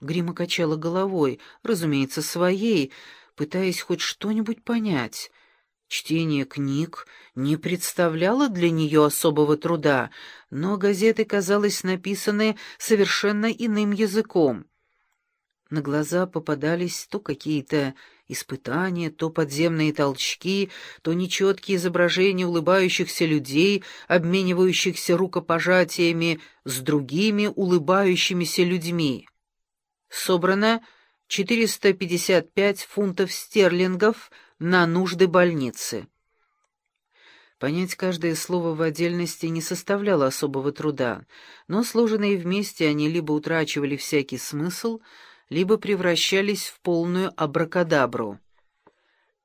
Грима качала головой, разумеется, своей, пытаясь хоть что-нибудь понять. Чтение книг не представляло для нее особого труда, но газеты, казалось, написаны совершенно иным языком. На глаза попадались то какие-то испытания, то подземные толчки, то нечеткие изображения улыбающихся людей, обменивающихся рукопожатиями с другими улыбающимися людьми. Собрано 455 фунтов стерлингов на нужды больницы. Понять каждое слово в отдельности не составляло особого труда, но сложенные вместе они либо утрачивали всякий смысл, либо превращались в полную абракадабру.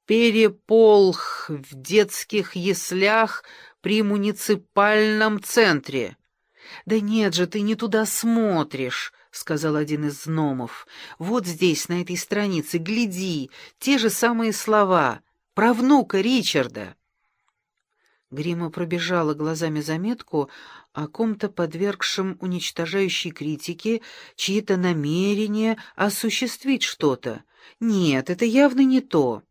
«Переполх в детских яслях при муниципальном центре». «Да нет же, ты не туда смотришь», — сказал один из гномов. «Вот здесь, на этой странице, гляди, те же самые слова. Про внука Ричарда». Грима пробежала глазами заметку о ком-то подвергшем уничтожающей критике чьи-то намерения осуществить что-то. Нет, это явно не то.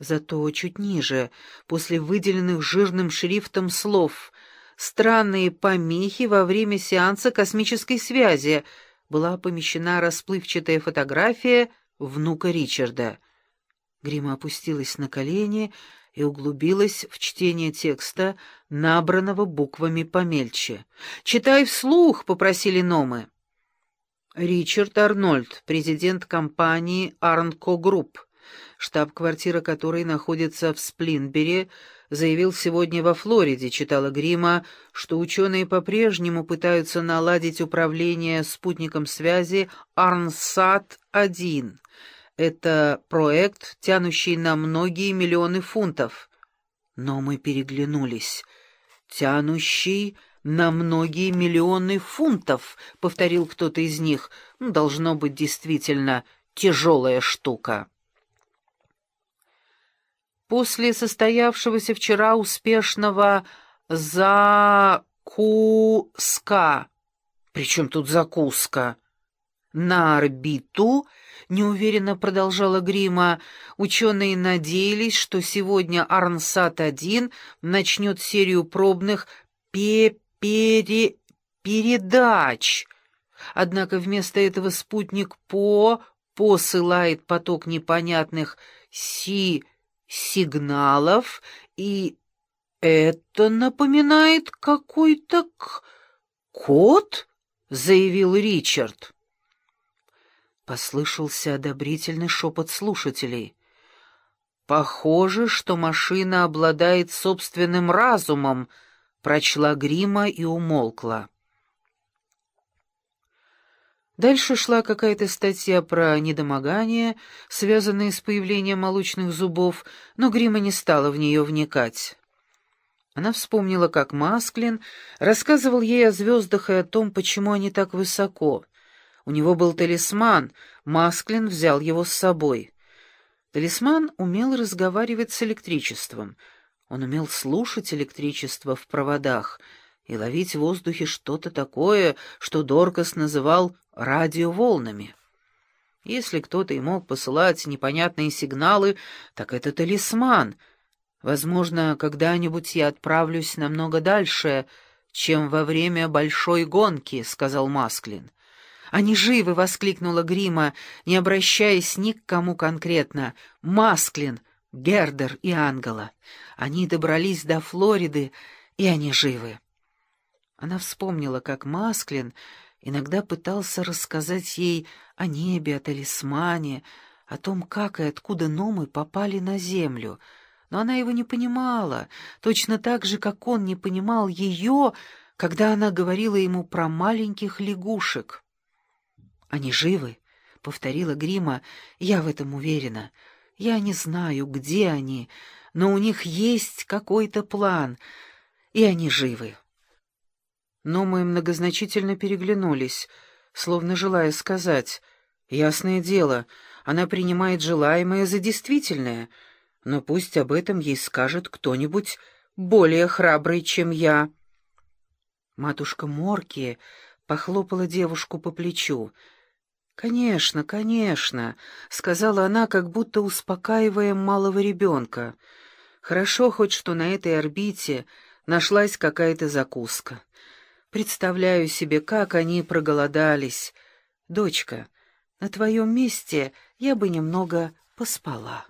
Зато чуть ниже, после выделенных жирным шрифтом слов «Странные помехи во время сеанса космической связи», была помещена расплывчатая фотография внука Ричарда. Грима опустилась на колени и углубилась в чтение текста, набранного буквами помельче. «Читай вслух», — попросили Номы. Ричард Арнольд, президент компании «Арнко Групп», штаб-квартира которой находится в Сплинбере, заявил сегодня во Флориде, читала Грима, что ученые по-прежнему пытаются наладить управление спутником связи Арнсат-1. Это проект, тянущий на многие миллионы фунтов. Но мы переглянулись. «Тянущий на многие миллионы фунтов», — повторил кто-то из них. «Должно быть действительно тяжелая штука». После состоявшегося вчера успешного закуска... Причем тут закуска? На орбиту, неуверенно продолжала Грима, ученые надеялись, что сегодня Арнсат-1 начнет серию пробных пе пере передач. Однако вместо этого спутник ПО посылает поток непонятных си сигналов, и это напоминает какой-то код, заявил Ричард. Послышался одобрительный шепот слушателей. «Похоже, что машина обладает собственным разумом», — прочла Грима и умолкла. Дальше шла какая-то статья про недомогание, связанное с появлением молочных зубов, но Грима не стала в нее вникать. Она вспомнила, как Масклин рассказывал ей о звездах и о том, почему они так высоко. У него был талисман, Масклин взял его с собой. Талисман умел разговаривать с электричеством. Он умел слушать электричество в проводах — и ловить в воздухе что-то такое, что Доркас называл радиоволнами. Если кто-то и мог посылать непонятные сигналы, так это талисман. Возможно, когда-нибудь я отправлюсь намного дальше, чем во время большой гонки, — сказал Масклин. «Они живы!» — воскликнула Грима, не обращаясь ни к кому конкретно. «Масклин, Гердер и Ангела. Они добрались до Флориды, и они живы». Она вспомнила, как Масклин иногда пытался рассказать ей о небе, о талисмане, о том, как и откуда номы попали на землю, но она его не понимала, точно так же, как он не понимал ее, когда она говорила ему про маленьких лягушек. «Они живы?» — повторила Грима. «Я в этом уверена. Я не знаю, где они, но у них есть какой-то план, и они живы». Но мы многозначительно переглянулись, словно желая сказать, «Ясное дело, она принимает желаемое за действительное, но пусть об этом ей скажет кто-нибудь более храбрый, чем я». Матушка Морки похлопала девушку по плечу. «Конечно, конечно», — сказала она, как будто успокаивая малого ребенка. «Хорошо хоть, что на этой орбите нашлась какая-то закуска. Представляю себе, как они проголодались. Дочка, на твоем месте я бы немного поспала».